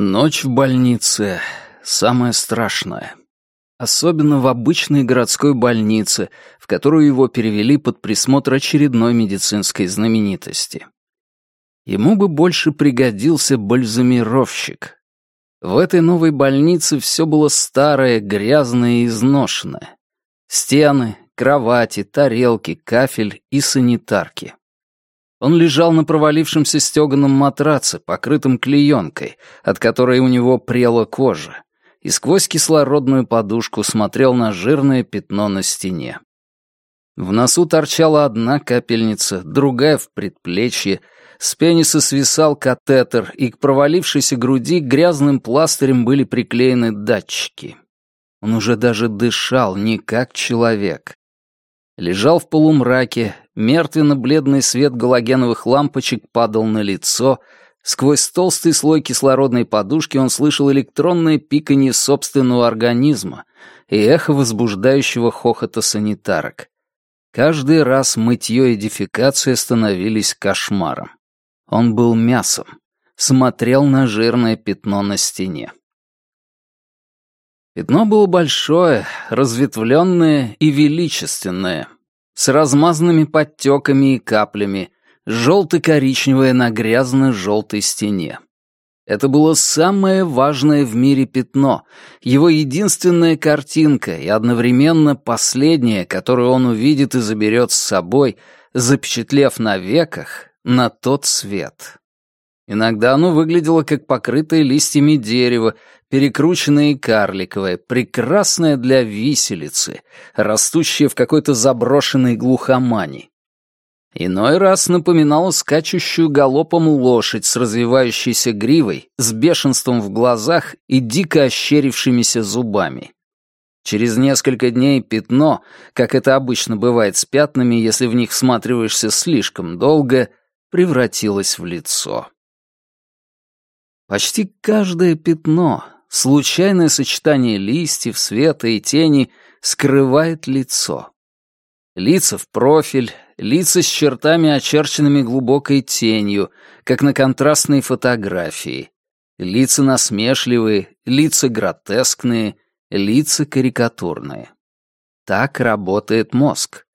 Ночь в больнице — самое страшное. Особенно в обычной городской больнице, в которую его перевели под присмотр очередной медицинской знаменитости. Ему бы больше пригодился бальзамировщик. В этой новой больнице все было старое, грязное и изношенное. Стены, кровати, тарелки, кафель и санитарки. Он лежал на провалившемся стеганом матраце, покрытом клеенкой, от которой у него прела кожа, и сквозь кислородную подушку смотрел на жирное пятно на стене. В носу торчала одна капельница, другая в предплечье, с пениса свисал катетер, и к провалившейся груди грязным пластырем были приклеены датчики. Он уже даже дышал не как человек. Лежал в полумраке, Мертвенно-бледный свет галогеновых лампочек падал на лицо. Сквозь толстый слой кислородной подушки он слышал электронное пиканье собственного организма и эхо возбуждающего хохота санитарок. Каждый раз мытье и дефекация становились кошмаром. Он был мясом, смотрел на жирное пятно на стене. Пятно было большое, разветвленное и величественное, с размазанными подтеками и каплями, желто-коричневое на грязно-желтой стене. Это было самое важное в мире пятно, его единственная картинка и одновременно последняя, которую он увидит и заберет с собой, запечатлев на веках на тот свет. Иногда оно выглядело как покрытое листьями дерево, перекрученное и карликовое, прекрасное для виселицы, растущее в какой-то заброшенной глухомани. Иной раз напоминало скачущую галопом лошадь с развивающейся гривой, с бешенством в глазах и дико ощерившимися зубами. Через несколько дней пятно, как это обычно бывает с пятнами, если в них всматриваешься слишком долго, превратилось в лицо. Почти каждое пятно, случайное сочетание листьев, света и тени скрывает лицо. Лица в профиль, лица с чертами, очерченными глубокой тенью, как на контрастной фотографии. Лица насмешливые, лица гротескные, лица карикатурные. Так работает мозг.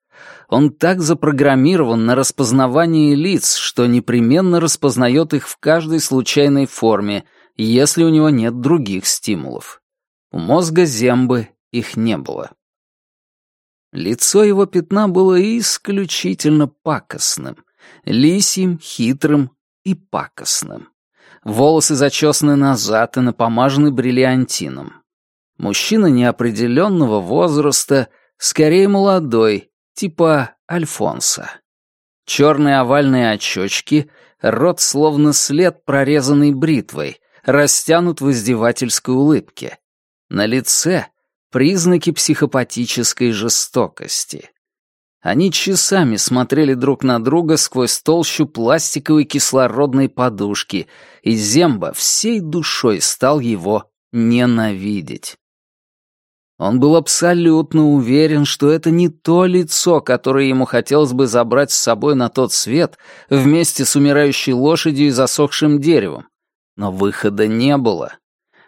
Он так запрограммирован на распознавание лиц, что непременно распознает их в каждой случайной форме, если у него нет других стимулов. У мозга зембы их не было. Лицо его пятна было исключительно пакостным, лисьим, хитрым и пакостным. Волосы зачесаны назад и напомажены бриллиантином. Мужчина неопределенного возраста, скорее молодой, типа Альфонса. Черные овальные очечки, рот словно след, прорезанный бритвой, растянут в издевательской улыбке. На лице признаки психопатической жестокости. Они часами смотрели друг на друга сквозь толщу пластиковой кислородной подушки, и Земба всей душой стал его ненавидеть. Он был абсолютно уверен, что это не то лицо, которое ему хотелось бы забрать с собой на тот свет вместе с умирающей лошадью и засохшим деревом. Но выхода не было.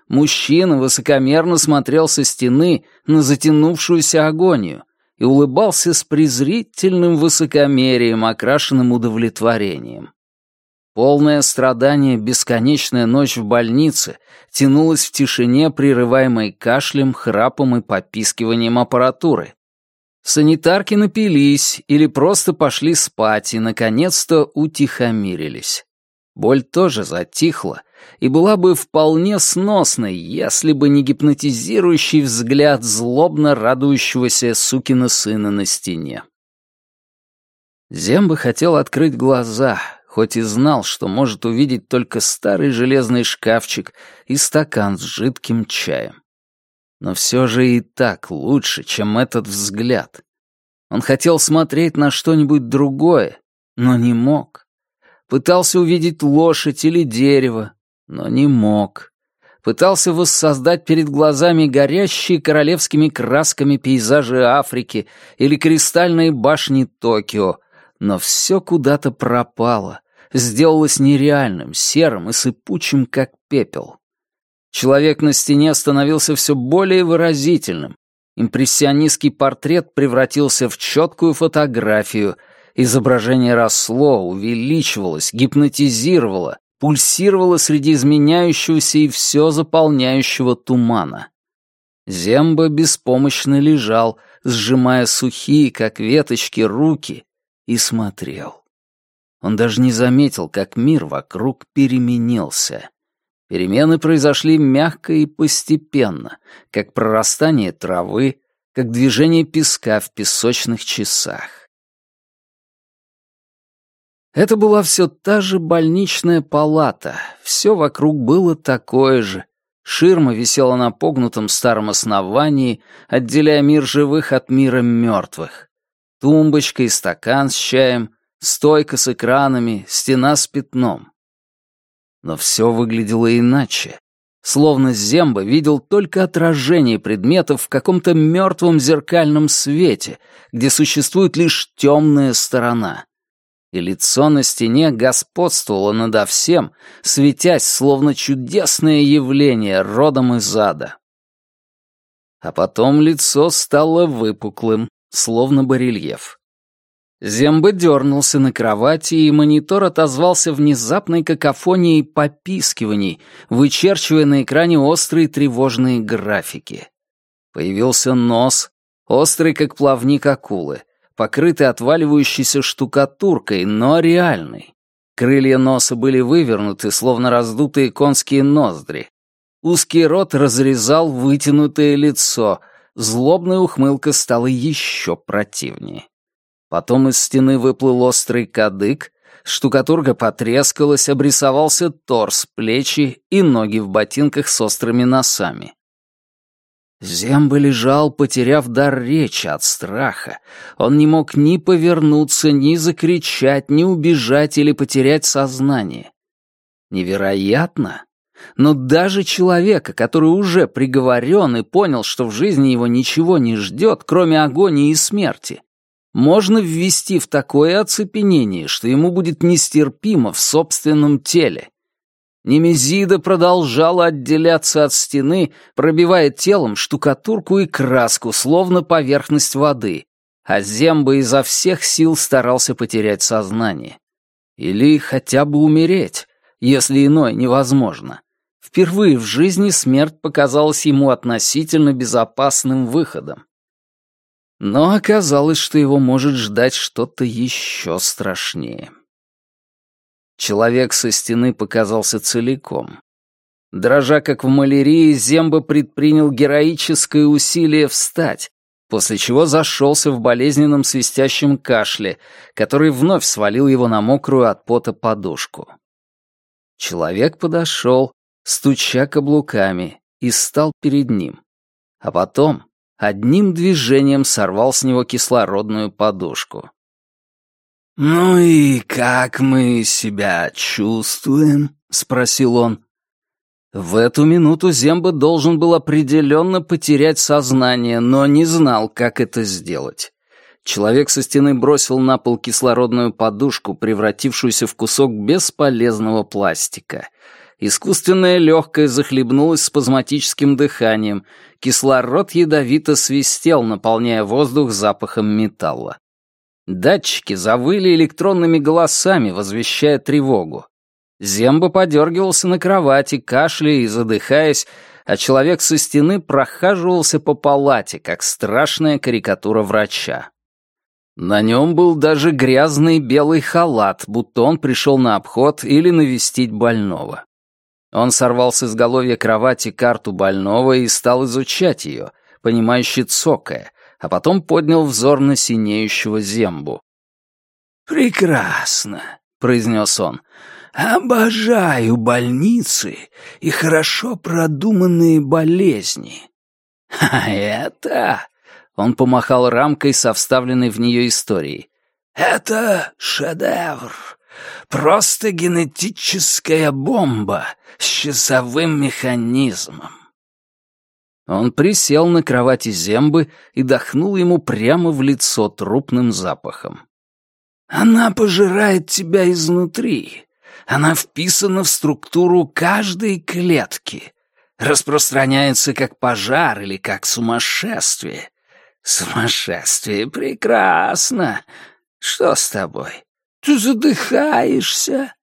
Мужчина высокомерно смотрел со стены на затянувшуюся агонию и улыбался с презрительным высокомерием, окрашенным удовлетворением. Полное страдание бесконечная ночь в больнице тянулась в тишине, прерываемой кашлем, храпом и попискиванием аппаратуры. Санитарки напились или просто пошли спать и, наконец-то, утихомирились. Боль тоже затихла и была бы вполне сносной, если бы не гипнотизирующий взгляд злобно радующегося сукина сына на стене. Земба хотел открыть глаза, хоть и знал, что может увидеть только старый железный шкафчик и стакан с жидким чаем. Но все же и так лучше, чем этот взгляд. Он хотел смотреть на что-нибудь другое, но не мог. Пытался увидеть лошадь или дерево, но не мог. Пытался воссоздать перед глазами горящие королевскими красками пейзажи Африки или кристальные башни Токио, но все куда-то пропало, сделалось нереальным, серым и сыпучим, как пепел. Человек на стене становился все более выразительным. Импрессионистский портрет превратился в четкую фотографию. Изображение росло, увеличивалось, гипнотизировало, пульсировало среди изменяющегося и все заполняющего тумана. Земба беспомощно лежал, сжимая сухие, как веточки, руки, и смотрел. Он даже не заметил, как мир вокруг переменился. Перемены произошли мягко и постепенно, как прорастание травы, как движение песка в песочных часах. Это была все та же больничная палата, все вокруг было такое же. Ширма висела на погнутом старом основании, отделяя мир живых от мира мертвых. Тумбочка и стакан с чаем, стойка с экранами, стена с пятном. Но все выглядело иначе. Словно Земба видел только отражение предметов в каком-то мертвом зеркальном свете, где существует лишь темная сторона. И лицо на стене господствовало надо всем, светясь, словно чудесное явление родом из ада. А потом лицо стало выпуклым, словно барельеф. Земба дернулся на кровати, и монитор отозвался внезапной какофонией попискиваний, вычерчивая на экране острые тревожные графики. Появился нос, острый, как плавник акулы, покрытый отваливающейся штукатуркой, но реальный. Крылья носа были вывернуты, словно раздутые конские ноздри. Узкий рот разрезал вытянутое лицо, злобная ухмылка стала еще противнее. Потом из стены выплыл острый кадык, штукатурка потрескалась, обрисовался торс, плечи и ноги в ботинках с острыми носами. Земба лежал, потеряв дар речи от страха. Он не мог ни повернуться, ни закричать, ни убежать или потерять сознание. Невероятно, но даже человека, который уже приговорен и понял, что в жизни его ничего не ждет, кроме агонии и смерти, можно ввести в такое оцепенение, что ему будет нестерпимо в собственном теле. Немезида продолжала отделяться от стены, пробивая телом штукатурку и краску, словно поверхность воды, а Земба изо всех сил старался потерять сознание. Или хотя бы умереть, если иное невозможно. Впервые в жизни смерть показалась ему относительно безопасным выходом. Но оказалось, что его может ждать что-то еще страшнее. Человек со стены показался целиком. Дрожа как в малярии, Земба предпринял героическое усилие встать, после чего зашелся в болезненном свистящем кашле, который вновь свалил его на мокрую от пота подушку. Человек подошел, стуча каблуками, и стал перед ним. А потом одним движением сорвал с него кислородную подушку. «Ну и как мы себя чувствуем?» — спросил он. В эту минуту Земба должен был определенно потерять сознание, но не знал, как это сделать. Человек со стены бросил на пол кислородную подушку, превратившуюся в кусок бесполезного пластика. Искусственное легкое захлебнулось спазматическим дыханием, Кислород ядовито свистел, наполняя воздух запахом металла. Датчики завыли электронными голосами, возвещая тревогу. Земба подергивался на кровати, кашляя и задыхаясь, а человек со стены прохаживался по палате, как страшная карикатура врача. На нем был даже грязный белый халат, будто он пришел на обход или навестить больного. Он сорвал с изголовья кровати карту больного и стал изучать ее, понимающе цокая, а потом поднял взор на синеющего зембу. «Прекрасно», — произнес он. «Обожаю больницы и хорошо продуманные болезни». «А это...» — он помахал рамкой со вставленной в нее историей. «Это шедевр. Просто генетическая бомба с часовым механизмом. Он присел на кровати Зембы и дохнул ему прямо в лицо трупным запахом. «Она пожирает тебя изнутри. Она вписана в структуру каждой клетки. распространяется как пожар или как сумасшествие. Сумасшествие прекрасно. Что с тобой? Ты задыхаешься.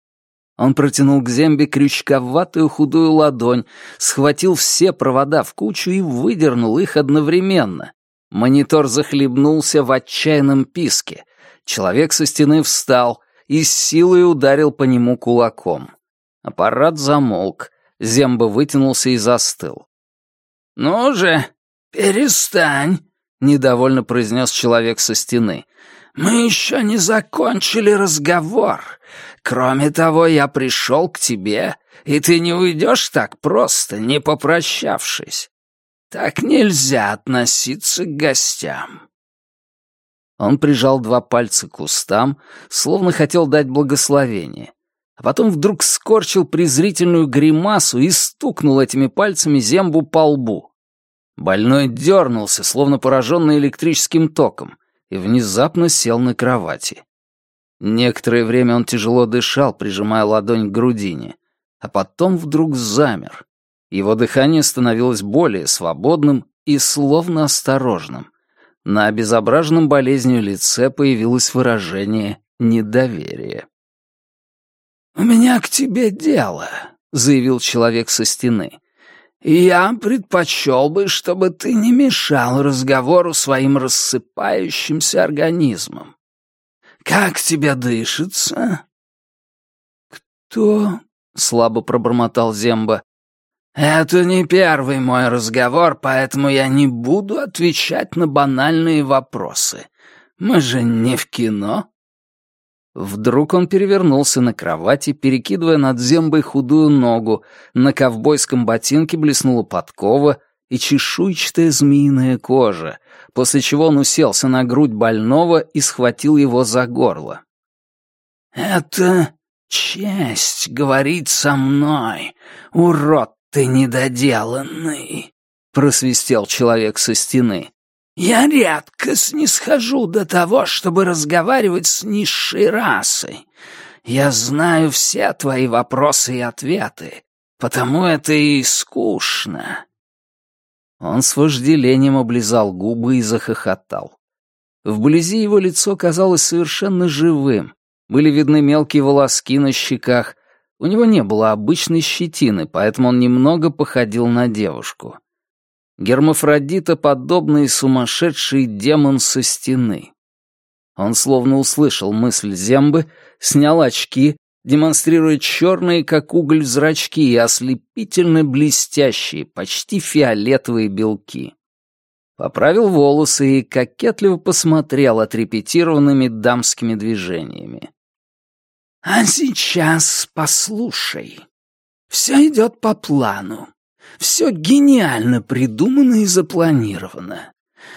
Он протянул к Зембе крючковатую худую ладонь, схватил все провода в кучу и выдернул их одновременно. Монитор захлебнулся в отчаянном писке. Человек со стены встал и с силой ударил по нему кулаком. Аппарат замолк. Земба вытянулся и застыл. «Ну же, перестань!» — недовольно произнес человек со стены. «Мы еще не закончили разговор. Кроме того, я пришел к тебе, и ты не уйдешь так просто, не попрощавшись. Так нельзя относиться к гостям». Он прижал два пальца к устам, словно хотел дать благословение, а потом вдруг скорчил презрительную гримасу и стукнул этими пальцами зембу по лбу. Больной дернулся, словно пораженный электрическим током, и внезапно сел на кровати. Некоторое время он тяжело дышал, прижимая ладонь к грудине, а потом вдруг замер. Его дыхание становилось более свободным и словно осторожным. На обезображенном болезнью лице появилось выражение недоверия. «У меня к тебе дело», — заявил человек со стены. «Я предпочел бы, чтобы ты не мешал разговору своим рассыпающимся организмом. Как тебе дышится?» «Кто?» — слабо пробормотал Земба. «Это не первый мой разговор, поэтому я не буду отвечать на банальные вопросы. Мы же не в кино». Вдруг он перевернулся на кровати, перекидывая над зембой худую ногу, на ковбойском ботинке блеснула подкова и чешуйчатая змеиная кожа, после чего он уселся на грудь больного и схватил его за горло. «Это честь говорить со мной, урод ты недоделанный», — просвистел человек со стены. Я редко снисхожу до того, чтобы разговаривать с низшей расой. Я знаю все твои вопросы и ответы, потому это и скучно». Он с вожделением облизал губы и захохотал. Вблизи его лицо казалось совершенно живым. Были видны мелкие волоски на щеках. У него не было обычной щетины, поэтому он немного походил на девушку гермафродитоподобный сумасшедший демон со стены. Он словно услышал мысль Зембы, снял очки, демонстрируя черные, как уголь, зрачки и ослепительно блестящие, почти фиолетовые белки. Поправил волосы и кокетливо посмотрел отрепетированными дамскими движениями. «А сейчас послушай. Все идет по плану. Все гениально придумано и запланировано.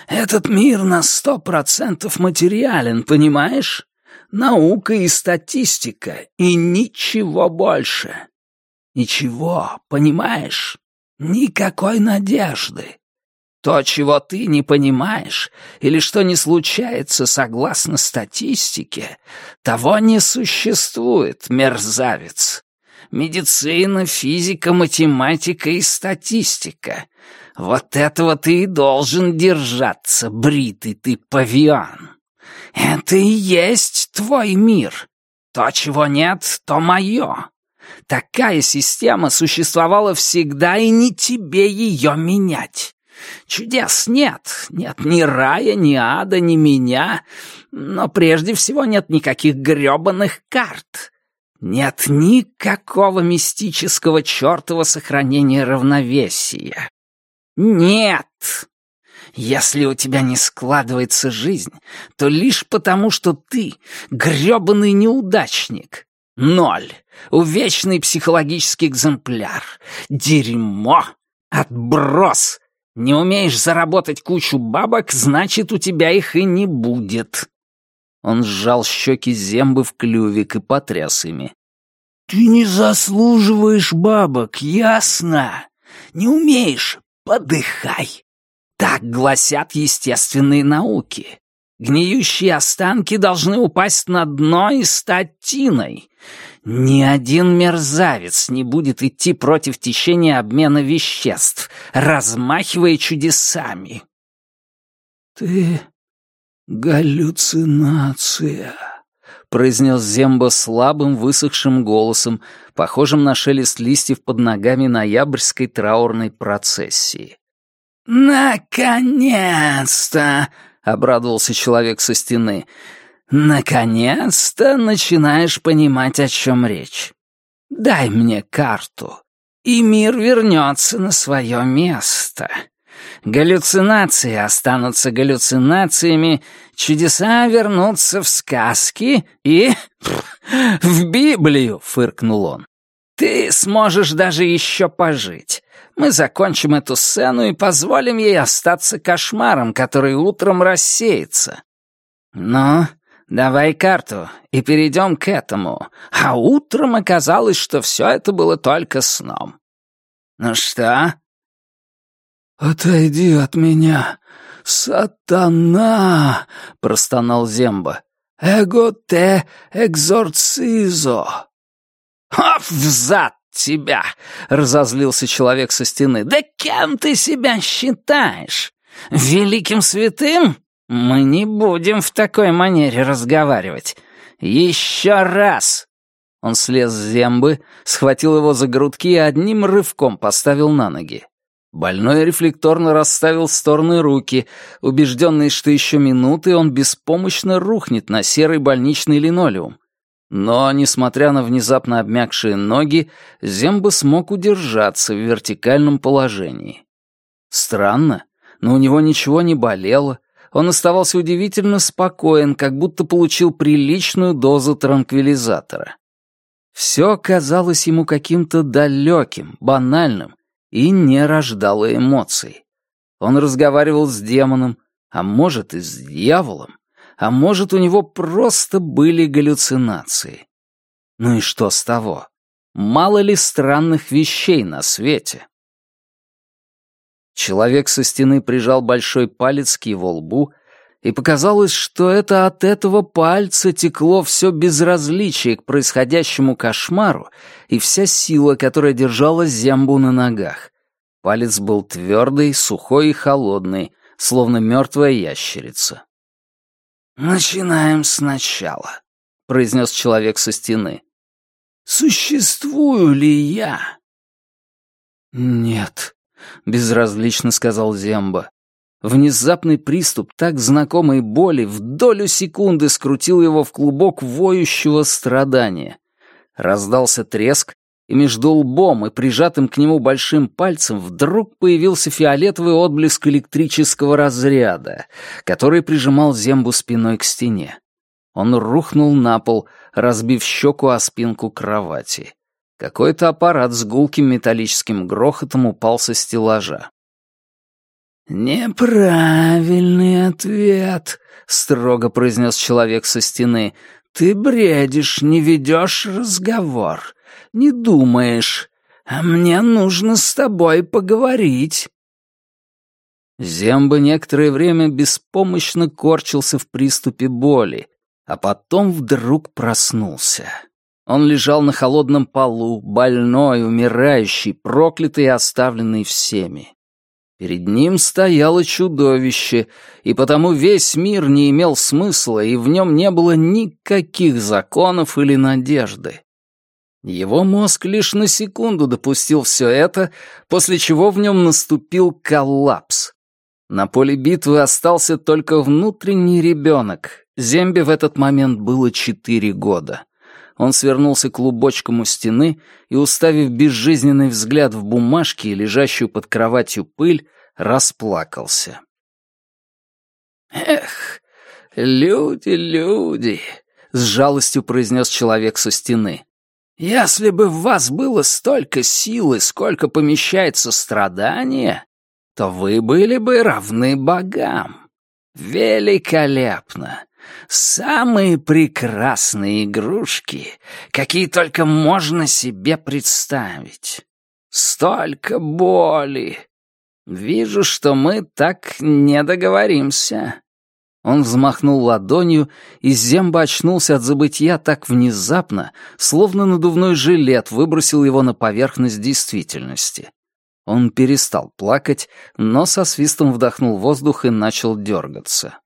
Этот мир на сто процентов материален, понимаешь? Наука и статистика, и ничего больше. Ничего, понимаешь? Никакой надежды. То, чего ты не понимаешь, или что не случается согласно статистике, того не существует, мерзавец медицина, физика, математика и статистика. Вот этого ты и должен держаться, бритый ты павиан. Это и есть твой мир. То, чего нет, то мое. Такая система существовала всегда, и не тебе ее менять. Чудес нет, нет ни рая, ни ада, ни меня, но прежде всего нет никаких грёбаных карт. Нет никакого мистического чертова сохранения равновесия. Нет! Если у тебя не складывается жизнь, то лишь потому, что ты грёбаный неудачник. Ноль. Увечный психологический экземпляр. Дерьмо. Отброс. Не умеешь заработать кучу бабок, значит, у тебя их и не будет. Он сжал щеки зембы в клювик и потряс ими. «Ты не заслуживаешь бабок, ясно? Не умеешь? Подыхай!» Так гласят естественные науки. Гниющие останки должны упасть на дно и стать тиной. Ни один мерзавец не будет идти против течения обмена веществ, размахивая чудесами. «Ты галлюцинация», — произнес Земба слабым, высохшим голосом, похожим на шелест листьев под ногами ноябрьской траурной процессии. «Наконец-то!» — обрадовался человек со стены. «Наконец-то начинаешь понимать, о чем речь. Дай мне карту, и мир вернется на свое место. Галлюцинации останутся галлюцинациями, чудеса вернутся в сказки и... в Библию!» — фыркнул он. «Ты сможешь даже еще пожить. Мы закончим эту сцену и позволим ей остаться кошмаром, который утром рассеется. Но давай карту и перейдем к этому. А утром оказалось, что все это было только сном. Ну что?» «Отойди от меня, сатана!» — простонал Земба. «Эго те экзорцизо!» «Оф, взад тебя!» — разозлился человек со стены. «Да кем ты себя считаешь? Великим святым? Мы не будем в такой манере разговаривать. Еще раз!» Он слез с зембы, схватил его за грудки и одним рывком поставил на ноги. Больной рефлекторно расставил стороны руки, убежденный, что еще минуты он беспомощно рухнет на серый больничный линолеум. Но, несмотря на внезапно обмякшие ноги, Земба смог удержаться в вертикальном положении. Странно, но у него ничего не болело, он оставался удивительно спокоен, как будто получил приличную дозу транквилизатора. Все казалось ему каким-то далеким, банальным и не рождало эмоций. Он разговаривал с демоном, а может и с дьяволом а может, у него просто были галлюцинации. Ну и что с того? Мало ли странных вещей на свете? Человек со стены прижал большой палец к его лбу, и показалось, что это от этого пальца текло все безразличие к происходящему кошмару и вся сила, которая держала зембу на ногах. Палец был твердый, сухой и холодный, словно мертвая ящерица. «Начинаем сначала», — произнес человек со стены. «Существую ли я?» «Нет», — безразлично сказал Земба. Внезапный приступ так знакомой боли в долю секунды скрутил его в клубок воющего страдания. Раздался треск, и между лбом и прижатым к нему большим пальцем вдруг появился фиолетовый отблеск электрического разряда, который прижимал зембу спиной к стене. Он рухнул на пол, разбив щеку о спинку кровати. Какой-то аппарат с гулким металлическим грохотом упал со стеллажа. «Неправильный ответ», — строго произнес человек со стены. «Ты бредишь, не ведешь разговор не думаешь, а мне нужно с тобой поговорить». Земба некоторое время беспомощно корчился в приступе боли, а потом вдруг проснулся. Он лежал на холодном полу, больной, умирающий, проклятый и оставленный всеми. Перед ним стояло чудовище, и потому весь мир не имел смысла, и в нем не было никаких законов или надежды. Его мозг лишь на секунду допустил все это, после чего в нем наступил коллапс. На поле битвы остался только внутренний ребенок. Зембе в этот момент было четыре года. Он свернулся клубочком у стены и, уставив безжизненный взгляд в бумажке и лежащую под кроватью пыль, расплакался. «Эх, люди, люди!» — с жалостью произнес человек со стены. Если бы в вас было столько силы, сколько помещается страдания, то вы были бы равны богам. Великолепно! Самые прекрасные игрушки, какие только можно себе представить. Столько боли! Вижу, что мы так не договоримся. Он взмахнул ладонью, и Земба очнулся от забытья так внезапно, словно надувной жилет выбросил его на поверхность действительности. Он перестал плакать, но со свистом вдохнул воздух и начал дергаться.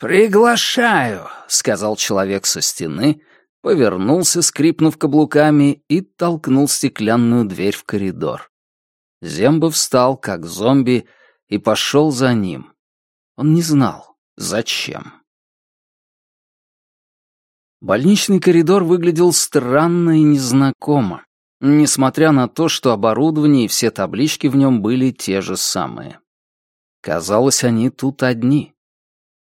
«Приглашаю», — сказал человек со стены, повернулся, скрипнув каблуками, и толкнул стеклянную дверь в коридор. Земба встал, как зомби, и пошел за ним. Он не знал, зачем. Больничный коридор выглядел странно и незнакомо, несмотря на то, что оборудование и все таблички в нем были те же самые. Казалось, они тут одни.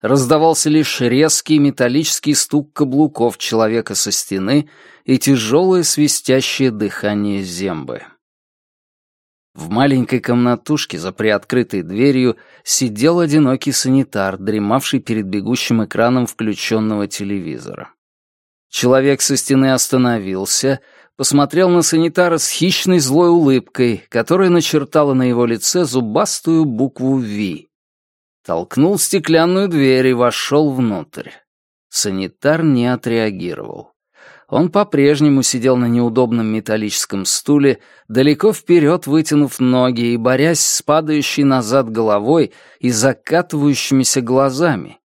Раздавался лишь резкий металлический стук каблуков человека со стены и тяжелое свистящее дыхание зембы. В маленькой комнатушке за приоткрытой дверью сидел одинокий санитар, дремавший перед бегущим экраном включенного телевизора. Человек со стены остановился, посмотрел на санитара с хищной злой улыбкой, которая начертала на его лице зубастую букву «Ви». Толкнул стеклянную дверь и вошел внутрь. Санитар не отреагировал. Он по-прежнему сидел на неудобном металлическом стуле, далеко вперед вытянув ноги и борясь с падающей назад головой и закатывающимися глазами.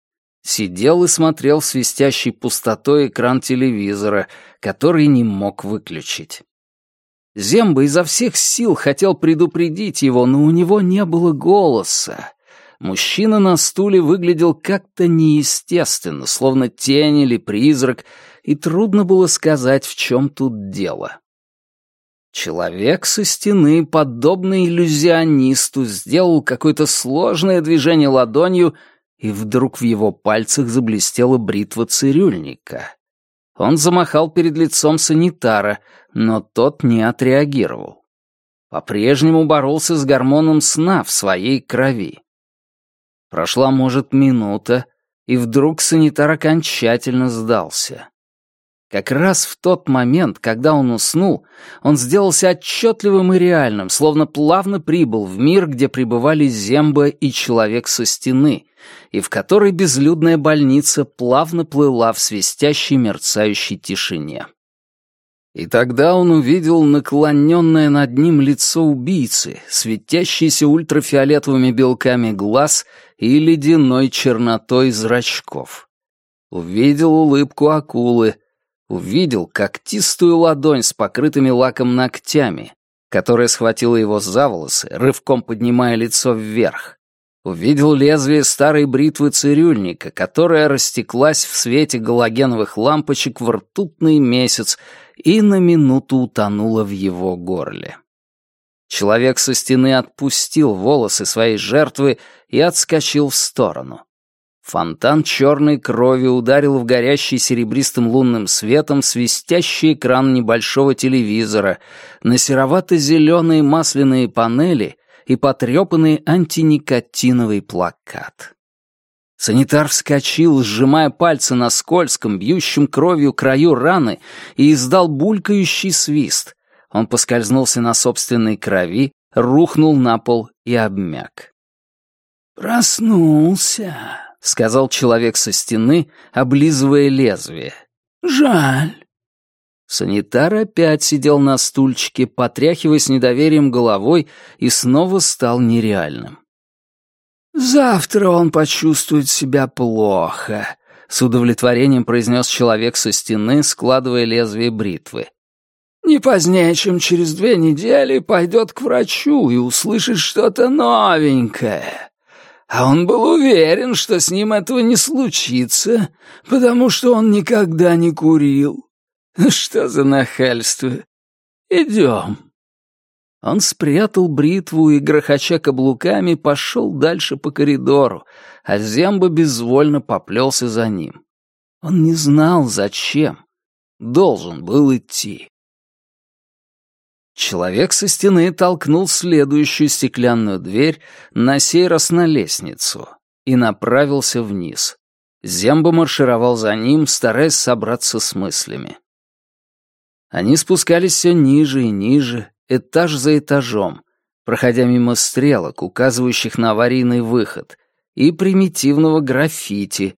Сидел и смотрел в свистящей пустотой экран телевизора, который не мог выключить. Земба изо всех сил хотел предупредить его, но у него не было голоса. Мужчина на стуле выглядел как-то неестественно, словно тень или призрак, и трудно было сказать, в чем тут дело. Человек со стены, подобно иллюзионисту, сделал какое-то сложное движение ладонью, и вдруг в его пальцах заблестела бритва цирюльника. Он замахал перед лицом санитара, но тот не отреагировал. По-прежнему боролся с гормоном сна в своей крови. Прошла, может, минута, и вдруг санитар окончательно сдался. Как раз в тот момент, когда он уснул, он сделался отчетливым и реальным, словно плавно прибыл в мир, где пребывали Земба и человек со стены, и в которой безлюдная больница плавно плыла в свистящей мерцающей тишине. И тогда он увидел наклоненное над ним лицо убийцы, светящееся ультрафиолетовыми белками глаз и ледяной чернотой зрачков. Увидел улыбку акулы, увидел когтистую ладонь с покрытыми лаком ногтями, которая схватила его за волосы, рывком поднимая лицо вверх. Увидел лезвие старой бритвы цирюльника, которая растеклась в свете галогеновых лампочек в ртутный месяц и на минуту утонула в его горле. Человек со стены отпустил волосы своей жертвы и отскочил в сторону. Фонтан черной крови ударил в горящий серебристым лунным светом свистящий экран небольшого телевизора, на серовато-зеленые масляные панели и потрепанный антиникотиновый плакат. Санитар вскочил, сжимая пальцы на скользком, бьющем кровью краю раны, и издал булькающий свист. Он поскользнулся на собственной крови, рухнул на пол и обмяк. «Проснулся», — сказал человек со стены, облизывая лезвие. «Жаль». Санитар опять сидел на стульчике, потряхивая с недоверием головой, и снова стал нереальным. «Завтра он почувствует себя плохо», — с удовлетворением произнес человек со стены, складывая лезвие бритвы. «Не позднее, чем через две недели пойдет к врачу и услышит что-то новенькое. А он был уверен, что с ним этого не случится, потому что он никогда не курил. Что за нахальство? Идем. Он спрятал бритву и, грохоча каблуками, пошел дальше по коридору, а Земба безвольно поплелся за ним. Он не знал, зачем. Должен был идти. Человек со стены толкнул следующую стеклянную дверь, на сей раз на лестницу, и направился вниз. Земба маршировал за ним, стараясь собраться с мыслями. Они спускались все ниже и ниже, этаж за этажом, проходя мимо стрелок, указывающих на аварийный выход, и примитивного граффити,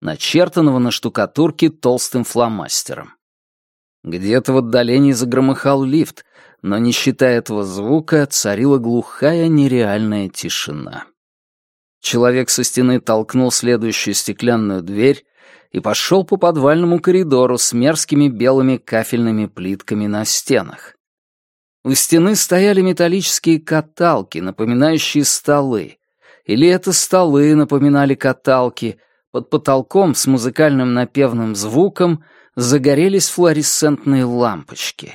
начертанного на штукатурке толстым фломастером. Где-то в отдалении загромыхал лифт, но, не считая этого звука, царила глухая нереальная тишина. Человек со стены толкнул следующую стеклянную дверь и пошел по подвальному коридору с мерзкими белыми кафельными плитками на стенах. У стены стояли металлические каталки, напоминающие столы. Или это столы напоминали каталки. Под потолком с музыкальным напевным звуком загорелись флуоресцентные лампочки.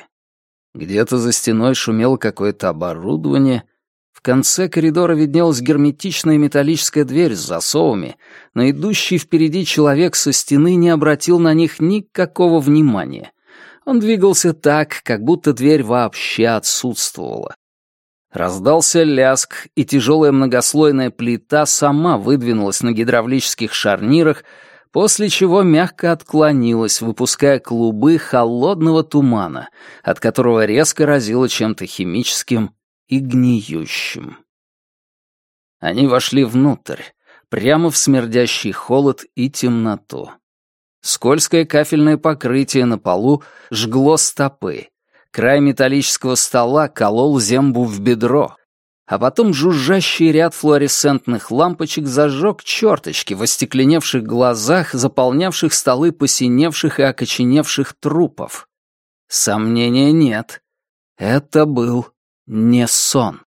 Где-то за стеной шумело какое-то оборудование, в конце коридора виднелась герметичная металлическая дверь с засовами, но идущий впереди человек со стены не обратил на них никакого внимания. Он двигался так, как будто дверь вообще отсутствовала. Раздался ляск, и тяжелая многослойная плита сама выдвинулась на гидравлических шарнирах, после чего мягко отклонилась, выпуская клубы холодного тумана, от которого резко разило чем-то химическим и гниющим. Они вошли внутрь, прямо в смердящий холод и темноту. Скользкое кафельное покрытие на полу жгло стопы. Край металлического стола колол зембу в бедро, а потом жужжащий ряд флуоресцентных лампочек зажег черточки в остекленевших глазах, заполнявших столы посиневших и окоченевших трупов. Сомнения нет. Это был не сон.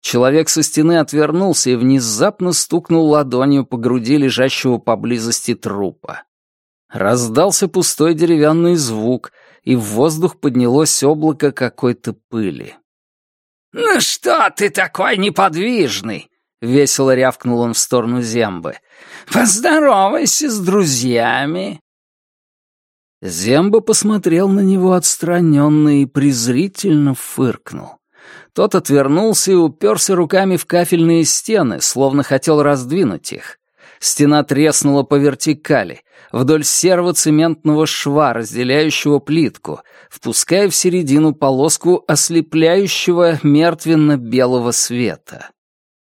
Человек со стены отвернулся и внезапно стукнул ладонью по груди лежащего поблизости трупа. Раздался пустой деревянный звук, и в воздух поднялось облако какой-то пыли. «Ну что ты такой неподвижный?» — весело рявкнул он в сторону Зембы. «Поздоровайся с друзьями!» Земба посмотрел на него отстраненно и презрительно фыркнул. Тот отвернулся и уперся руками в кафельные стены, словно хотел раздвинуть их. Стена треснула по вертикали, вдоль серого цементного шва, разделяющего плитку, впуская в середину полоску ослепляющего мертвенно-белого света.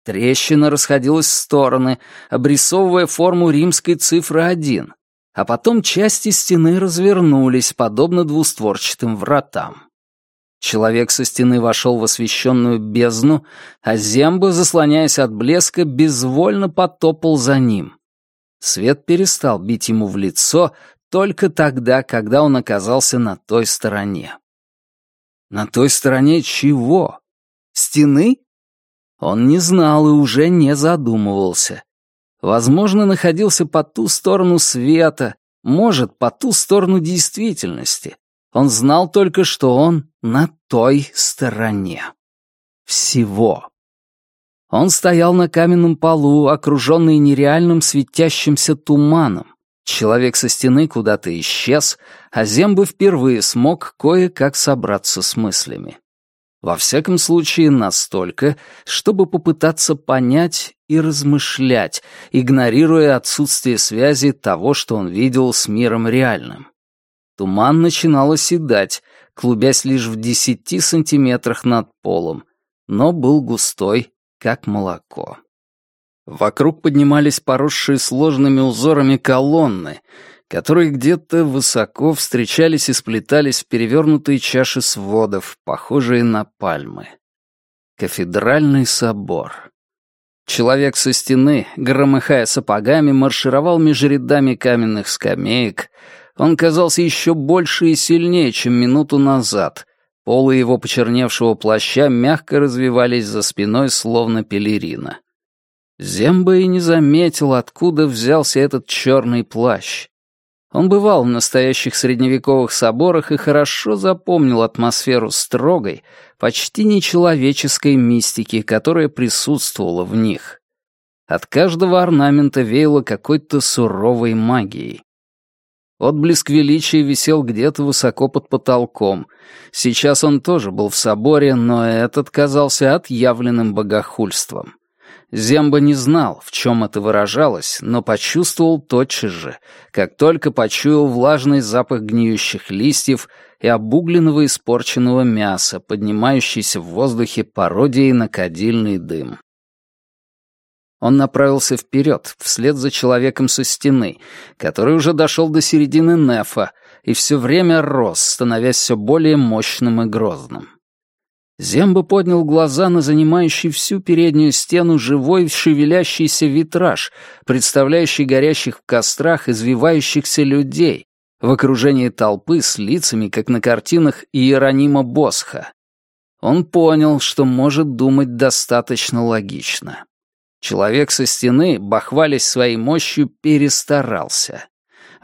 Трещина расходилась в стороны, обрисовывая форму римской цифры один, а потом части стены развернулись, подобно двустворчатым вратам. Человек со стены вошел в освещенную бездну, а Земба, заслоняясь от блеска, безвольно потопал за ним. Свет перестал бить ему в лицо только тогда, когда он оказался на той стороне. На той стороне чего? Стены? Он не знал и уже не задумывался. Возможно, находился по ту сторону света, может, по ту сторону действительности. Он знал только, что он на той стороне. Всего. Он стоял на каменном полу, окруженный нереальным светящимся туманом. Человек со стены куда-то исчез, а Зембы впервые смог кое-как собраться с мыслями. Во всяком случае, настолько, чтобы попытаться понять и размышлять, игнорируя отсутствие связи того, что он видел с миром реальным. Туман начинал оседать, клубясь лишь в десяти сантиметрах над полом, но был густой, как молоко. Вокруг поднимались поросшие сложными узорами колонны, которые где-то высоко встречались и сплетались в перевернутые чаши сводов, похожие на пальмы. Кафедральный собор. Человек со стены, громыхая сапогами, маршировал между рядами каменных скамеек, он казался еще больше и сильнее, чем минуту назад. Полы его почерневшего плаща мягко развивались за спиной, словно пелерина. Земба и не заметил, откуда взялся этот черный плащ. Он бывал в настоящих средневековых соборах и хорошо запомнил атмосферу строгой, почти нечеловеческой мистики, которая присутствовала в них. От каждого орнамента веяло какой-то суровой магией. Отблеск величия висел где-то высоко под потолком. Сейчас он тоже был в соборе, но этот казался отъявленным богохульством. Земба не знал, в чем это выражалось, но почувствовал тотчас же, как только почуял влажный запах гниющих листьев и обугленного испорченного мяса, поднимающийся в воздухе пародией на кадильный дым. Он направился вперед, вслед за человеком со стены, который уже дошел до середины нефа и все время рос, становясь все более мощным и грозным. Земба поднял глаза на занимающий всю переднюю стену живой шевелящийся витраж, представляющий горящих в кострах извивающихся людей в окружении толпы с лицами, как на картинах Иеронима Босха. Он понял, что может думать достаточно логично. Человек со стены, бахвалясь своей мощью, перестарался.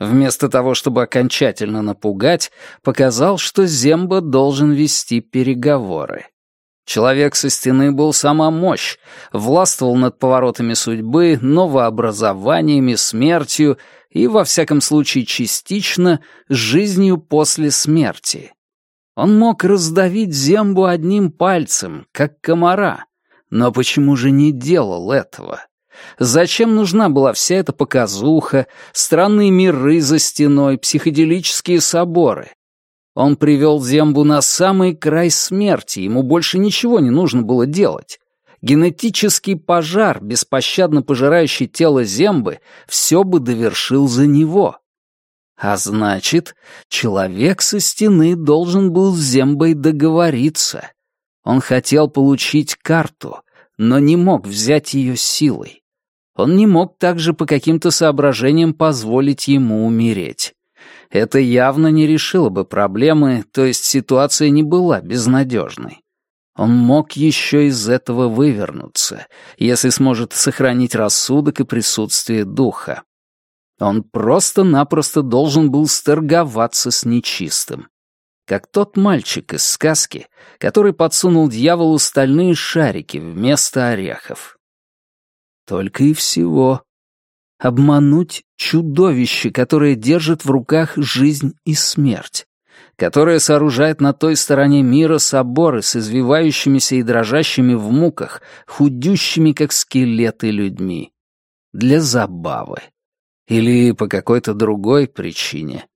Вместо того, чтобы окончательно напугать, показал, что Земба должен вести переговоры. Человек со стены был сама мощь, властвовал над поворотами судьбы, новообразованиями, смертью и, во всяком случае, частично, жизнью после смерти. Он мог раздавить Зембу одним пальцем, как комара, но почему же не делал этого? Зачем нужна была вся эта показуха, странные миры за стеной, психоделические соборы? Он привел Зембу на самый край смерти, ему больше ничего не нужно было делать. Генетический пожар, беспощадно пожирающий тело Зембы, все бы довершил за него. А значит, человек со стены должен был с Зембой договориться. Он хотел получить карту, но не мог взять ее силой. Он не мог также по каким-то соображениям позволить ему умереть. Это явно не решило бы проблемы, то есть ситуация не была безнадежной. Он мог еще из этого вывернуться, если сможет сохранить рассудок и присутствие духа. Он просто-напросто должен был сторговаться с нечистым. Как тот мальчик из сказки, который подсунул дьяволу стальные шарики вместо орехов. Только и всего. Обмануть чудовище, которое держит в руках жизнь и смерть, которое сооружает на той стороне мира соборы с извивающимися и дрожащими в муках, худющими, как скелеты, людьми. Для забавы. Или по какой-то другой причине.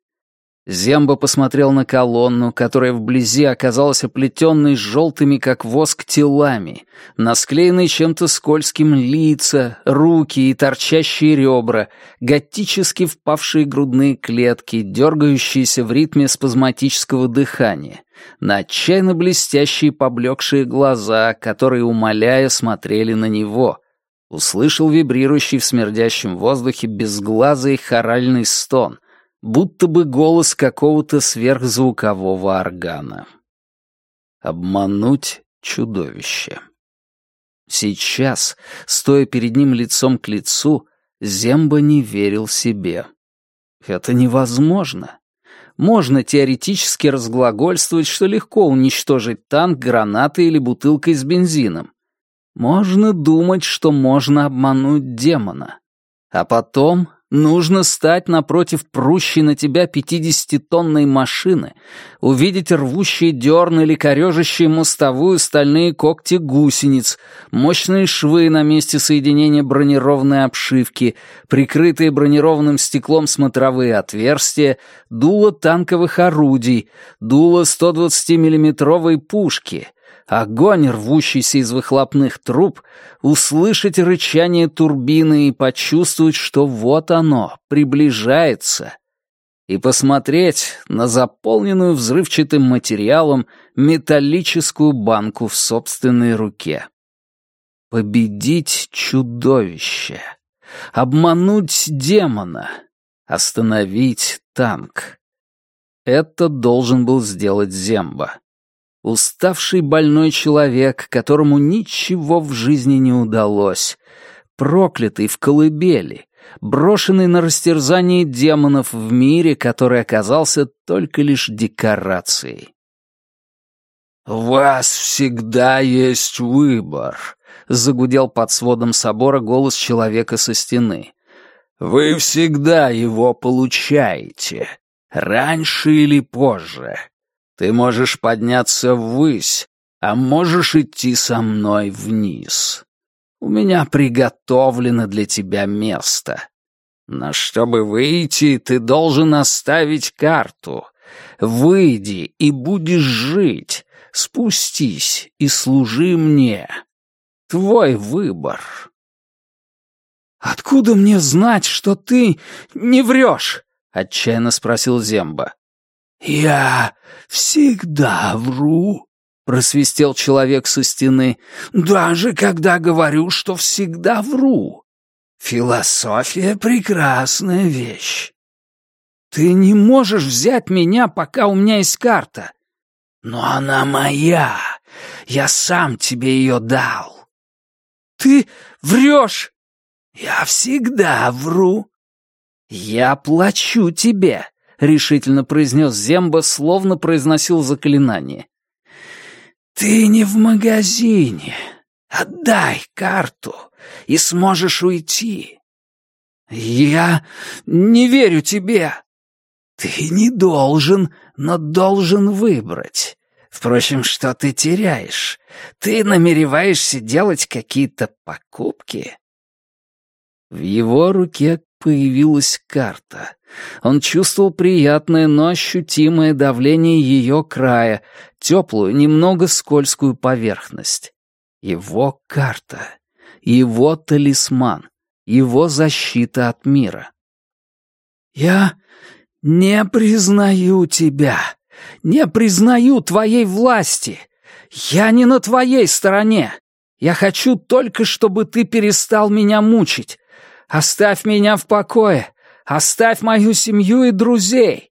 Земба посмотрел на колонну, которая вблизи оказалась оплетенной желтыми, как воск, телами, на чем-то скользким лица, руки и торчащие ребра, готически впавшие грудные клетки, дергающиеся в ритме спазматического дыхания, на отчаянно блестящие поблекшие глаза, которые, умоляя, смотрели на него. Услышал вибрирующий в смердящем воздухе безглазый хоральный стон — будто бы голос какого-то сверхзвукового органа. Обмануть чудовище. Сейчас, стоя перед ним лицом к лицу, Земба не верил себе. Это невозможно. Можно теоретически разглагольствовать, что легко уничтожить танк гранатой или бутылкой с бензином. Можно думать, что можно обмануть демона. А потом Нужно стать напротив прущей на тебя пятидесятитонной машины, увидеть рвущие дерн или корежащие мостовую стальные когти гусениц, мощные швы на месте соединения бронированной обшивки, прикрытые бронированным стеклом смотровые отверстия, дуло танковых орудий, дуло 120-миллиметровой пушки — огонь, рвущийся из выхлопных труб, услышать рычание турбины и почувствовать, что вот оно, приближается, и посмотреть на заполненную взрывчатым материалом металлическую банку в собственной руке. Победить чудовище, обмануть демона, остановить танк. Это должен был сделать Земба. Уставший больной человек, которому ничего в жизни не удалось. Проклятый в колыбели, брошенный на растерзание демонов в мире, который оказался только лишь декорацией. «У вас всегда есть выбор», — загудел под сводом собора голос человека со стены. «Вы всегда его получаете, раньше или позже. Ты можешь подняться ввысь, а можешь идти со мной вниз. У меня приготовлено для тебя место. Но чтобы выйти, ты должен оставить карту. Выйди и будешь жить. Спустись и служи мне. Твой выбор. «Откуда мне знать, что ты не врешь?» — отчаянно спросил Земба. «Я всегда вру», — просвистел человек со стены, «даже когда говорю, что всегда вру. Философия — прекрасная вещь. Ты не можешь взять меня, пока у меня есть карта. Но она моя. Я сам тебе ее дал. Ты врешь. Я всегда вру. Я плачу тебе, решительно произнес Земба, словно произносил заклинание. Ты не в магазине. Отдай карту, и сможешь уйти. Я не верю тебе. Ты не должен, но должен выбрать. Впрочем, что ты теряешь? Ты намереваешься делать какие-то покупки? В его руке появилась карта. Он чувствовал приятное, но ощутимое давление ее края, теплую, немного скользкую поверхность. Его карта, его талисман, его защита от мира. «Я не признаю тебя, не признаю твоей власти. Я не на твоей стороне. Я хочу только, чтобы ты перестал меня мучить. Оставь меня в покое, оставь мою семью и друзей.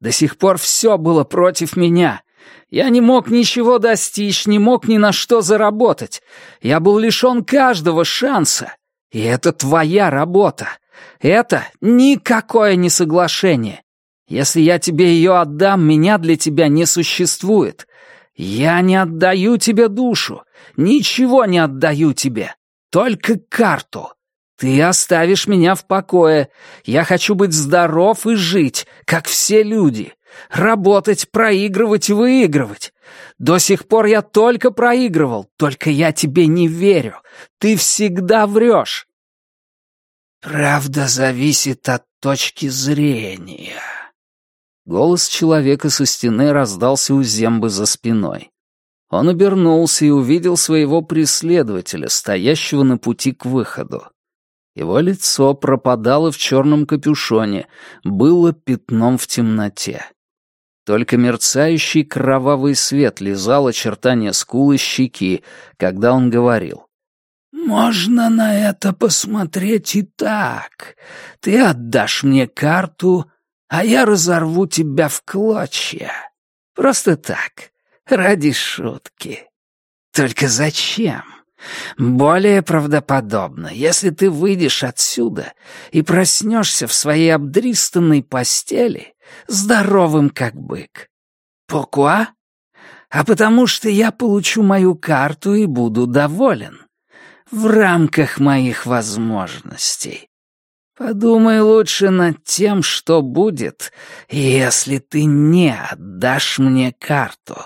До сих пор все было против меня, я не мог ничего достичь, не мог ни на что заработать. Я был лишен каждого шанса. И это твоя работа. Это никакое не соглашение. Если я тебе ее отдам, меня для тебя не существует. Я не отдаю тебе душу, ничего не отдаю тебе, только карту. Ты оставишь меня в покое. Я хочу быть здоров и жить, как все люди. Работать, проигрывать, выигрывать. До сих пор я только проигрывал, только я тебе не верю. Ты всегда врешь. Правда зависит от точки зрения. Голос человека со стены раздался у зембы за спиной. Он обернулся и увидел своего преследователя, стоящего на пути к выходу. Его лицо пропадало в черном капюшоне, было пятном в темноте. Только мерцающий кровавый свет лизал очертания скулы щеки, когда он говорил. «Можно на это посмотреть и так. Ты отдашь мне карту, а я разорву тебя в клочья. Просто так, ради шутки. Только зачем?» Более правдоподобно, если ты выйдешь отсюда и проснешься в своей обдристанной постели, здоровым как бык. Покуа? А потому что я получу мою карту и буду доволен. В рамках моих возможностей. Подумай лучше над тем, что будет, если ты не отдашь мне карту.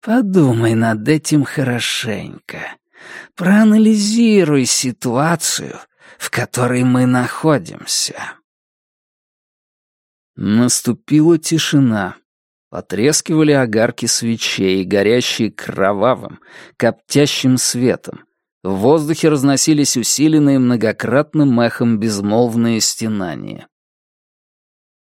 Подумай над этим хорошенько. Проанализируй ситуацию, в которой мы находимся. Наступила тишина. Потрескивали огарки свечей, горящие кровавым, коптящим светом. В воздухе разносились усиленные многократным эхом безмолвные стенания.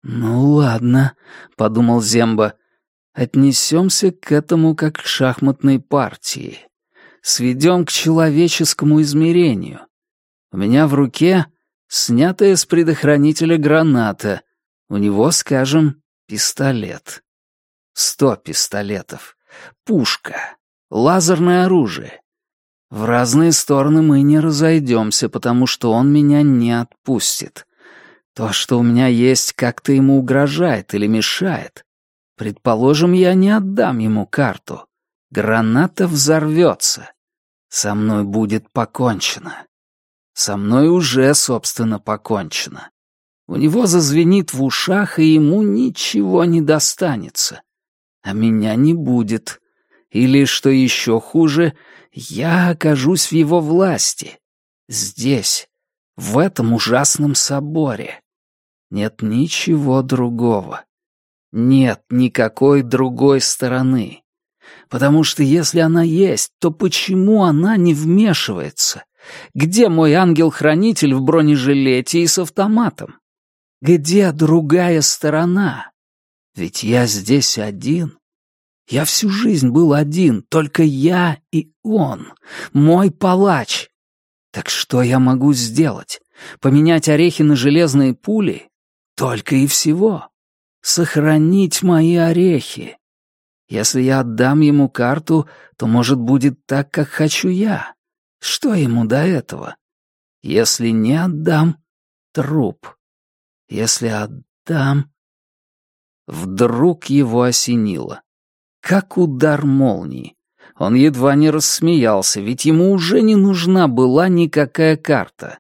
«Ну ладно», — подумал Земба, — «отнесемся к этому как к шахматной партии сведем к человеческому измерению. У меня в руке снятая с предохранителя граната, у него, скажем, пистолет. Сто пистолетов, пушка, лазерное оружие. В разные стороны мы не разойдемся, потому что он меня не отпустит. То, что у меня есть, как-то ему угрожает или мешает. Предположим, я не отдам ему карту. Граната взорвется. Со мной будет покончено. Со мной уже, собственно, покончено. У него зазвенит в ушах, и ему ничего не достанется. А меня не будет. Или, что еще хуже, я окажусь в его власти. Здесь, в этом ужасном соборе. Нет ничего другого. Нет никакой другой стороны. Потому что если она есть, то почему она не вмешивается? Где мой ангел-хранитель в бронежилете и с автоматом? Где другая сторона? Ведь я здесь один. Я всю жизнь был один, только я и он, мой палач. Так что я могу сделать? Поменять орехи на железные пули? Только и всего. Сохранить мои орехи. Если я отдам ему карту, то, может, будет так, как хочу я. Что ему до этого? Если не отдам — труп. Если отдам... Вдруг его осенило. Как удар молнии. Он едва не рассмеялся, ведь ему уже не нужна была никакая карта.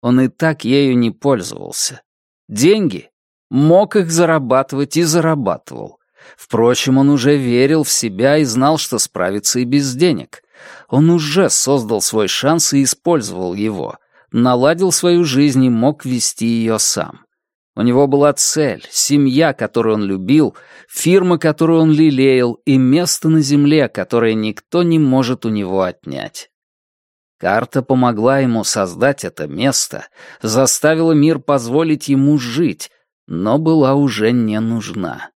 Он и так ею не пользовался. Деньги? Мог их зарабатывать и зарабатывал. Впрочем, он уже верил в себя и знал, что справится и без денег. Он уже создал свой шанс и использовал его. Наладил свою жизнь и мог вести ее сам. У него была цель, семья, которую он любил, фирма, которую он лелеял, и место на земле, которое никто не может у него отнять. Карта помогла ему создать это место, заставила мир позволить ему жить, но была уже не нужна.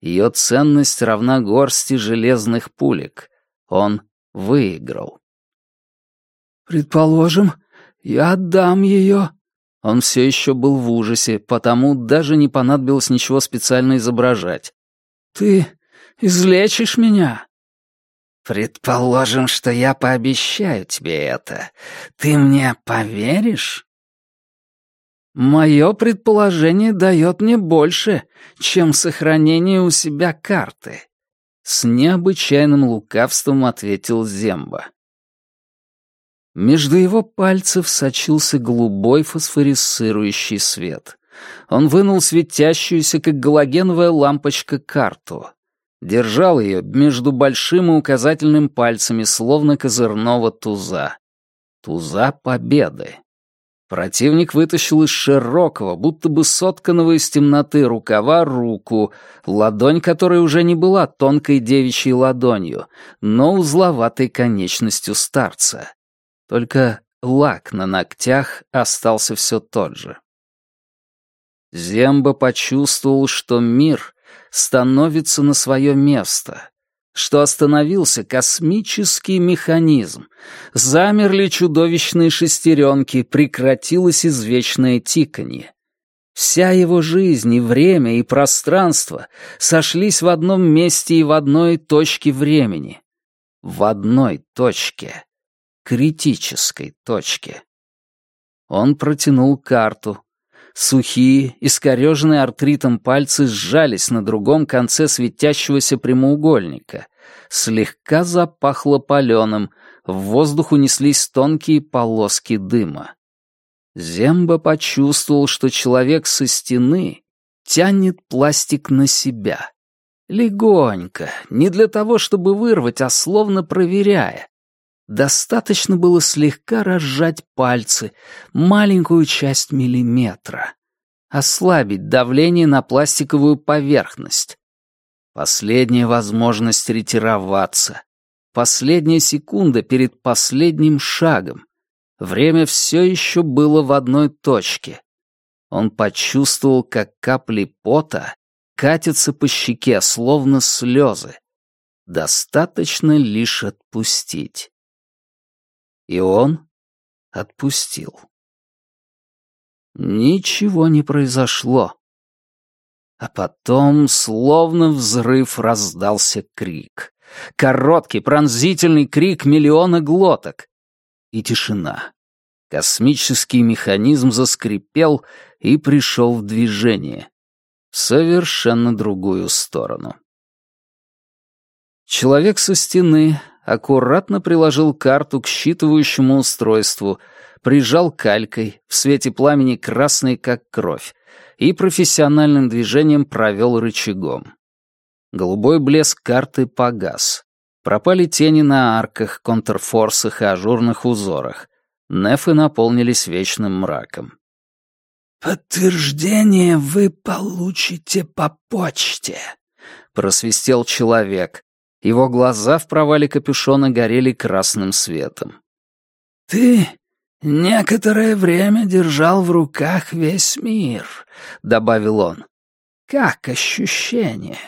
Ее ценность равна горсти железных пулек. Он выиграл. «Предположим, я отдам ее», он все еще был в ужасе, потому даже не понадобилось ничего специально изображать. «Ты излечишь меня?» «Предположим, что я пообещаю тебе это. Ты мне поверишь?» «Мое предположение дает мне больше, чем сохранение у себя карты», — с необычайным лукавством ответил Земба. Между его пальцев сочился голубой фосфорисцирующий свет. Он вынул светящуюся, как галогеновая лампочка, карту. Держал ее между большим и указательным пальцами, словно козырного туза. Туза победы. Противник вытащил из широкого, будто бы сотканного из темноты рукава руку, ладонь которой уже не была тонкой девичьей ладонью, но узловатой конечностью старца. Только лак на ногтях остался все тот же. Земба почувствовал, что мир становится на свое место, что остановился космический механизм, замерли чудовищные шестеренки, прекратилось извечное тиканье. Вся его жизнь и время, и пространство сошлись в одном месте и в одной точке времени. В одной точке критической точке. Он протянул карту. Сухие, искореженные артритом пальцы сжались на другом конце светящегося прямоугольника. Слегка запахло паленым, в воздух унеслись тонкие полоски дыма. Земба почувствовал, что человек со стены тянет пластик на себя. Легонько, не для того, чтобы вырвать, а словно проверяя, Достаточно было слегка разжать пальцы, маленькую часть миллиметра, ослабить давление на пластиковую поверхность. Последняя возможность ретироваться. Последняя секунда перед последним шагом. Время все еще было в одной точке. Он почувствовал, как капли пота катятся по щеке, словно слезы. Достаточно лишь отпустить. И он отпустил. Ничего не произошло. А потом, словно взрыв, раздался крик. Короткий, пронзительный крик миллиона глоток. И тишина. Космический механизм заскрипел и пришел в движение. В совершенно другую сторону. Человек со стены аккуратно приложил карту к считывающему устройству, прижал калькой, в свете пламени красной как кровь, и профессиональным движением провел рычагом. Голубой блеск карты погас. Пропали тени на арках, контрфорсах и ажурных узорах. Нефы наполнились вечным мраком. «Подтверждение вы получите по почте», — просвистел человек, его глаза в провале капюшона горели красным светом. «Ты некоторое время держал в руках весь мир», — добавил он. «Как ощущение?»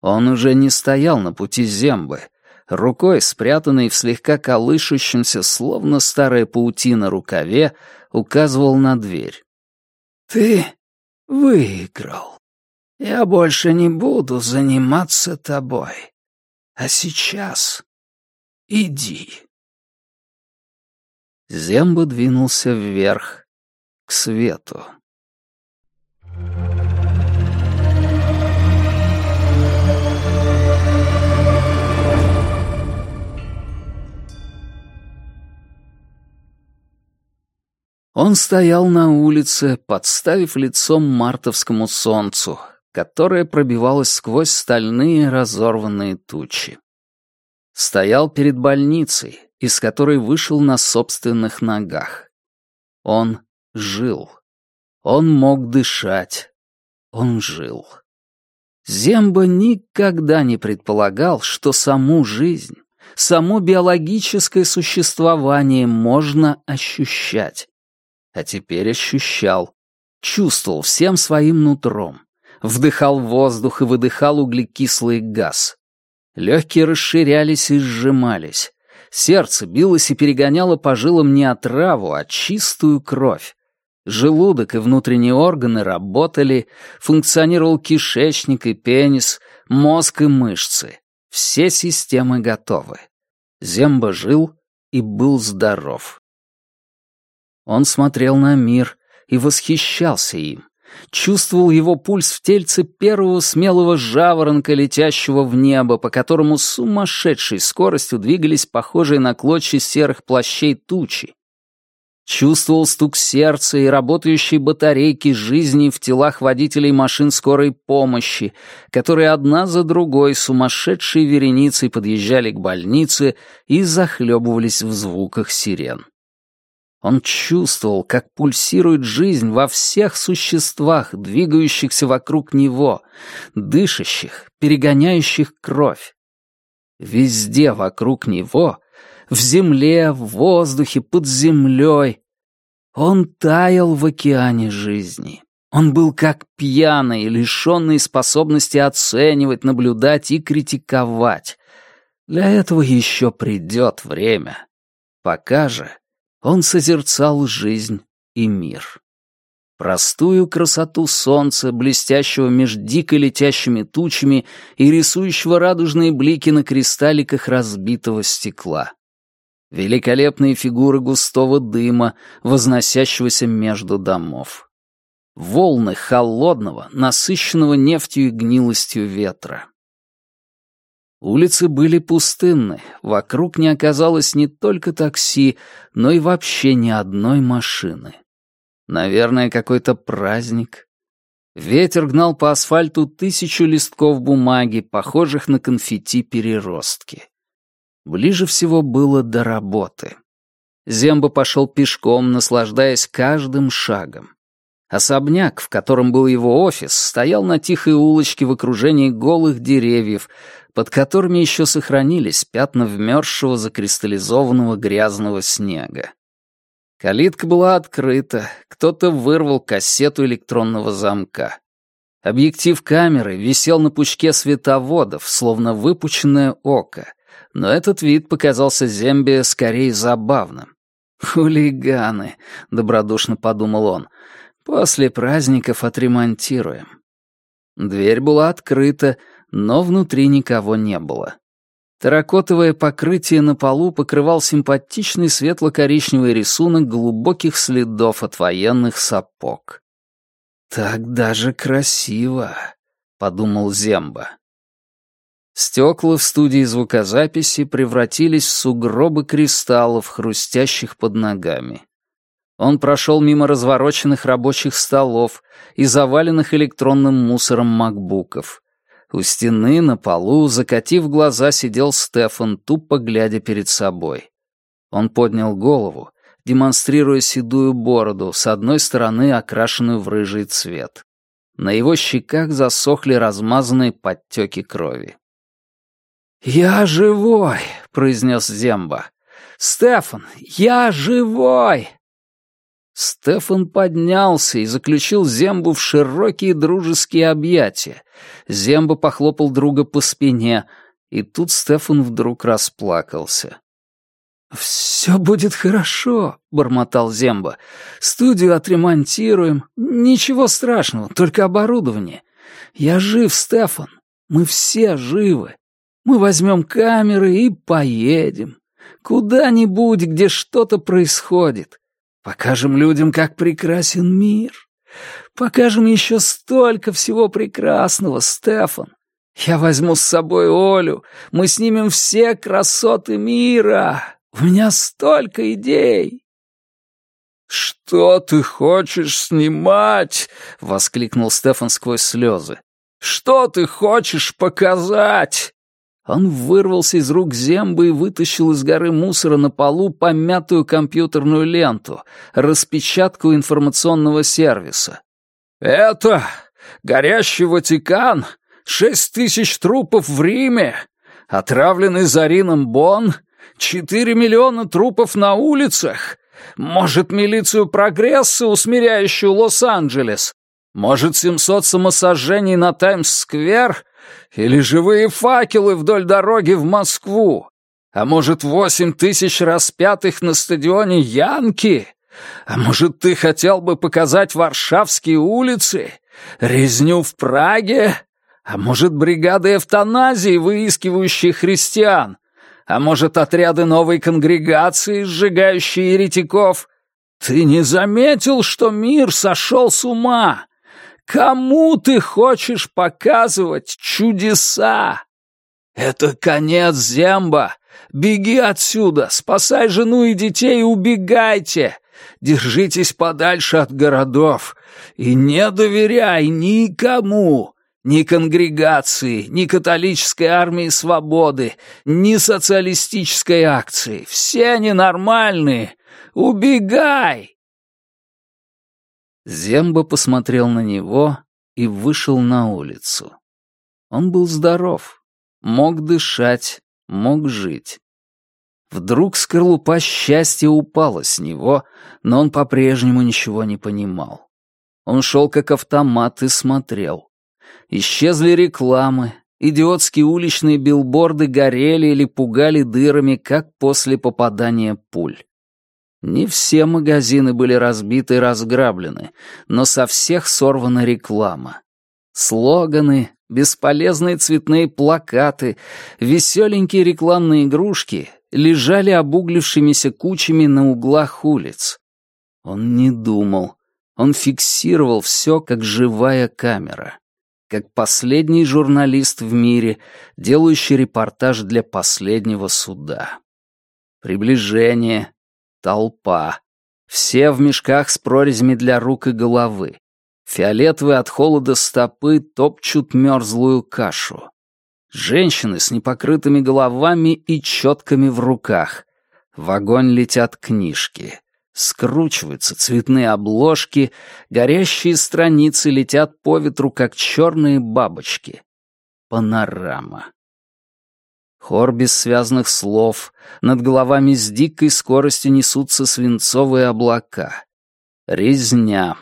Он уже не стоял на пути Зембы. Рукой, спрятанной в слегка колышущемся, словно старая паутина рукаве, указывал на дверь. «Ты выиграл. Я больше не буду заниматься тобой. А сейчас иди». Земба двинулся вверх, к свету. Он стоял на улице, подставив лицом мартовскому солнцу, которое пробивалось сквозь стальные разорванные тучи. Стоял перед больницей, из которой вышел на собственных ногах. Он жил. Он мог дышать. Он жил. Земба никогда не предполагал, что саму жизнь, само биологическое существование можно ощущать а теперь ощущал, чувствовал всем своим нутром, вдыхал воздух и выдыхал углекислый газ. Легкие расширялись и сжимались. Сердце билось и перегоняло по жилам не отраву, а чистую кровь. Желудок и внутренние органы работали, функционировал кишечник и пенис, мозг и мышцы. Все системы готовы. Земба жил и был здоров. Он смотрел на мир и восхищался им. Чувствовал его пульс в тельце первого смелого жаворонка, летящего в небо, по которому с сумасшедшей скоростью двигались похожие на клочья серых плащей тучи. Чувствовал стук сердца и работающие батарейки жизни в телах водителей машин скорой помощи, которые одна за другой сумасшедшей вереницей подъезжали к больнице и захлебывались в звуках сирен. Он чувствовал, как пульсирует жизнь во всех существах, двигающихся вокруг него, дышащих, перегоняющих кровь. Везде вокруг него, в земле, в воздухе, под землей. Он таял в океане жизни. Он был как пьяный, лишенный способности оценивать, наблюдать и критиковать. Для этого еще придет время. Пока же он созерцал жизнь и мир. Простую красоту солнца, блестящего меж дико летящими тучами и рисующего радужные блики на кристалликах разбитого стекла. Великолепные фигуры густого дыма, возносящегося между домов. Волны холодного, насыщенного нефтью и гнилостью ветра. Улицы были пустынны, вокруг не оказалось не только такси, но и вообще ни одной машины. Наверное, какой-то праздник. Ветер гнал по асфальту тысячу листков бумаги, похожих на конфетти-переростки. Ближе всего было до работы. Земба пошел пешком, наслаждаясь каждым шагом. Особняк, в котором был его офис, стоял на тихой улочке в окружении голых деревьев, под которыми еще сохранились пятна вмерзшего закристаллизованного грязного снега. Калитка была открыта, кто-то вырвал кассету электронного замка. Объектив камеры висел на пучке световодов, словно выпученное око, но этот вид показался Зембе скорее забавным. «Хулиганы», — добродушно подумал он, — «после праздников отремонтируем». Дверь была открыта, но внутри никого не было. Терракотовое покрытие на полу покрывал симпатичный светло-коричневый рисунок глубоких следов от военных сапог. «Так даже красиво», — подумал Земба. Стекла в студии звукозаписи превратились в сугробы кристаллов, хрустящих под ногами. Он прошел мимо развороченных рабочих столов и заваленных электронным мусором макбуков. У стены на полу, закатив глаза, сидел Стефан, тупо глядя перед собой. Он поднял голову, демонстрируя седую бороду, с одной стороны окрашенную в рыжий цвет. На его щеках засохли размазанные подтеки крови. «Я живой!» — произнес Земба. Стефан, я живой!» Стефан поднялся и заключил Зембу в широкие дружеские объятия. Земба похлопал друга по спине, и тут Стефан вдруг расплакался. «Все будет хорошо», — бормотал Земба. «Студию отремонтируем. Ничего страшного, только оборудование. Я жив, Стефан. Мы все живы. Мы возьмем камеры и поедем. Куда-нибудь, где что-то происходит. Покажем людям, как прекрасен мир. Покажем еще столько всего прекрасного, Стефан. Я возьму с собой Олю. Мы снимем все красоты мира. У меня столько идей. «Что ты хочешь снимать?» — воскликнул Стефан сквозь слезы. «Что ты хочешь показать?» Он вырвался из рук Зембы и вытащил из горы мусора на полу помятую компьютерную ленту, распечатку информационного сервиса. «Это горящий Ватикан, шесть тысяч трупов в Риме, отравленный Зарином Бон, четыре миллиона трупов на улицах, может, милицию прогресса, усмиряющую Лос-Анджелес, может, семьсот самосожжений на Таймс-сквер — или живые факелы вдоль дороги в Москву? А может, восемь тысяч распятых на стадионе Янки? А может, ты хотел бы показать Варшавские улицы? Резню в Праге? А может, бригады эвтаназии, выискивающие христиан? А может, отряды новой конгрегации, сжигающие еретиков? Ты не заметил, что мир сошел с ума? Кому ты хочешь показывать чудеса? Это конец Земба. Беги отсюда, спасай жену и детей и убегайте. Держитесь подальше от городов и не доверяй никому, ни конгрегации, ни католической армии свободы, ни социалистической акции. Все они нормальные. Убегай! Земба посмотрел на него и вышел на улицу. Он был здоров, мог дышать, мог жить. Вдруг скорлупа счастья упала с него, но он по-прежнему ничего не понимал. Он шел как автомат и смотрел. Исчезли рекламы, идиотские уличные билборды горели или пугали дырами, как после попадания пуль. Не все магазины были разбиты и разграблены, но со всех сорвана реклама. Слоганы, бесполезные цветные плакаты, веселенькие рекламные игрушки лежали обуглившимися кучами на углах улиц. Он не думал, он фиксировал все, как живая камера, как последний журналист в мире, делающий репортаж для последнего суда. Приближение, Толпа. Все в мешках с прорезями для рук и головы. Фиолетовые от холода стопы топчут мерзлую кашу. Женщины с непокрытыми головами и четками в руках. В огонь летят книжки. Скручиваются цветные обложки, горящие страницы летят по ветру, как черные бабочки. Панорама. Хор бессвязных слов, над головами с дикой скоростью несутся свинцовые облака. Резня.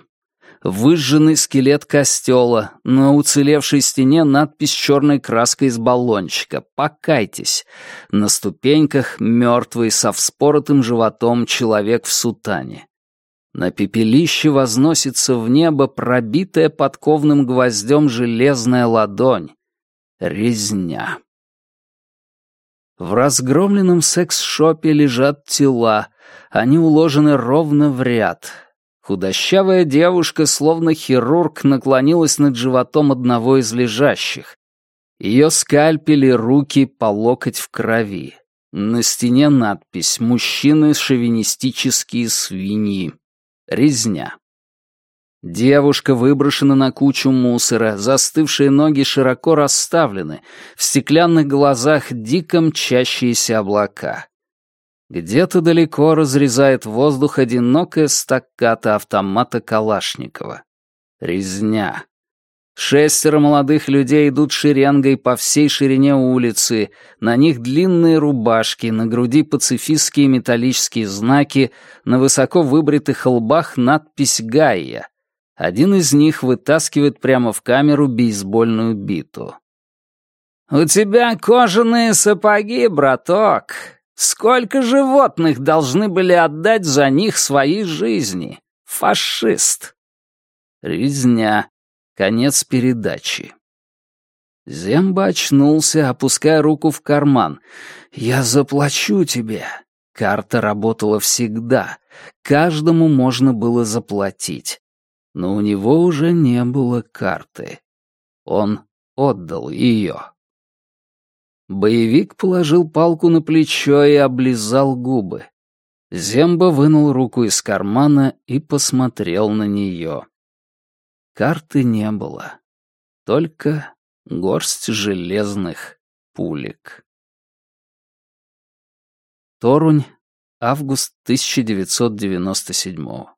Выжженный скелет костела, на уцелевшей стене надпись черной краской из баллончика «Покайтесь». На ступеньках мертвый со вспоротым животом человек в сутане. На пепелище возносится в небо пробитая подковным гвоздем железная ладонь. Резня. В разгромленном секс-шопе лежат тела, они уложены ровно в ряд. Худощавая девушка, словно хирург, наклонилась над животом одного из лежащих. Ее скальпели руки по локоть в крови. На стене надпись «Мужчины шовинистические свиньи». Резня. Девушка выброшена на кучу мусора, застывшие ноги широко расставлены, в стеклянных глазах дико мчащиеся облака. Где-то далеко разрезает воздух одинокая стакката автомата Калашникова. Резня. Шестеро молодых людей идут шеренгой по всей ширине улицы, на них длинные рубашки, на груди пацифистские металлические знаки, на высоко выбритых лбах надпись «Гайя». Один из них вытаскивает прямо в камеру бейсбольную биту. «У тебя кожаные сапоги, браток. Сколько животных должны были отдать за них свои жизни? Фашист!» Резня. Конец передачи. Земба очнулся, опуская руку в карман. «Я заплачу тебе». Карта работала всегда. Каждому можно было заплатить. Но у него уже не было карты. Он отдал ее. Боевик положил палку на плечо и облизал губы. Земба вынул руку из кармана и посмотрел на нее. Карты не было. Только горсть железных пулек. Торунь, август 1997